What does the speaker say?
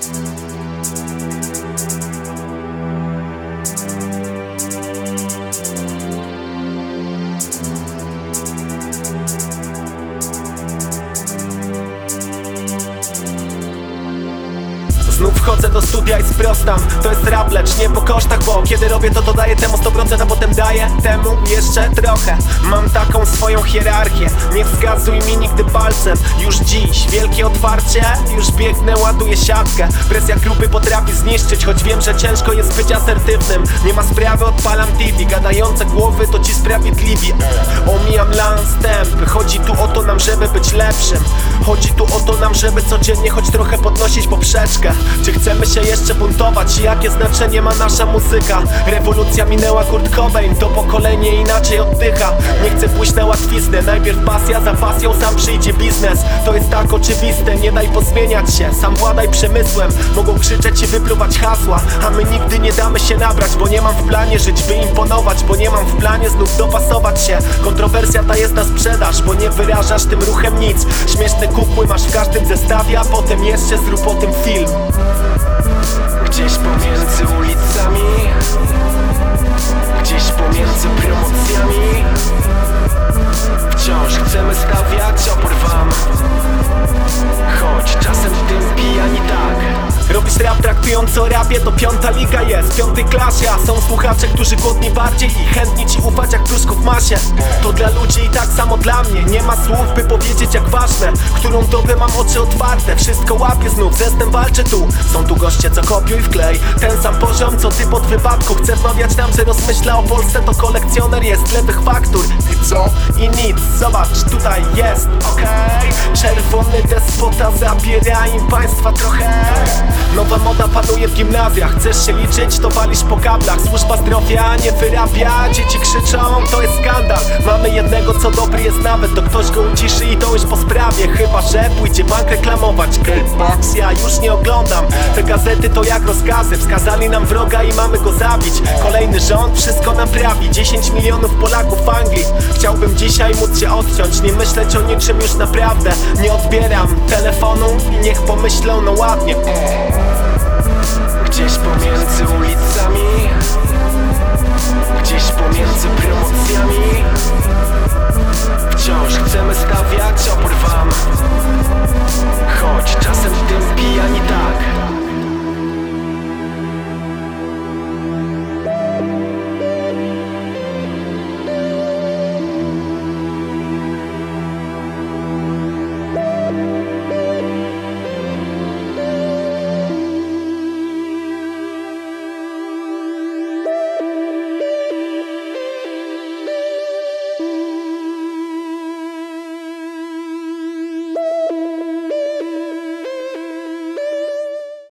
Znów wchodzę do studia i sprostam. To jest rap, lecz nie po kosztach Bo kiedy robię to, to daję temu 100% A potem daję temu jeszcze trochę. Mam taką swoją hierarchię. Nie wskazuj mi nigdy palcem. Już dziś wielkie otwarcie. Już biegnę, ładuję siatkę. Presja grupy potrafi zniszczyć Choć wiem, że ciężko jest być asertywnym. Nie ma sprawy, odpalam TV Gadające głowy to ci sprawiedliwi. Omijam lans tępy Chodzi tu o to nam, żeby być lepszym. Chodzi tu o to nam, żeby codziennie choć trochę podnosić poprzeczkę. Czy chcemy się jeszcze buntować? Jakie znaczenie ma nasza muzyka? Rewolucja minęła Kurt Cobain To pokolenie inaczej oddycha. Nie chcę pójść na łatwiznę Najpierw pasja, za pasją sam przyjdzie biznes. To jest tak oczywiste, nie daj pozmieniać się Sam władaj przemysłem. Mogą krzyczeć i wypluwać hasła A my nigdy nie damy się nabrać Bo nie mam w planie żyć, by imponować Bo nie mam w planie znów dopasować się. Kontrowersja ta jest na sprzedaż Bo nie wyrażasz tym ruchem nic. Śmieszne kukły masz w każdym zestawie A potem jeszcze zrób o tym film traktujący o rapie, to piąta liga jest Piąty klasie, a są słuchacze, którzy głodni bardziej I chętni ci ufać jak pruszku w masie. To dla ludzi i tak samo dla mnie Nie ma słów, by powiedzieć jak ważne Którą dobę mam oczy otwarte Wszystko łapię znów, ze snem walczę tu. Są tu goście, co kopiuj w klej Ten sam poziom, co ty pod wypadku. Chcę wmawiać nam, że rozmyśla o Polsce To kolekcjoner jest lewych faktur. I co? I nic, zobacz, tutaj jest, okej. Czerwony despota zabiera im państwa trochę w gimnazjach. Chcesz się liczyć, to walisz po kablach. Służba zdrowia nie wyrabia. Dzieci krzyczą, to jest skandal. Mamy jednego, co dobry jest nawet. To ktoś go uciszy i to już po sprawie. Chyba, że pójdzie bank reklamować. Girlbox, ja już nie oglądam. Te gazety to jak rozkazy. Wskazali nam wroga i mamy go zabić. Kolejny rząd wszystko naprawi 10 milionów Polaków w Anglii. Chciałbym dzisiaj móc się odciąć. Nie myśleć o niczym już naprawdę Nie odbieram. Telefonu i niech pomyślą no ładnie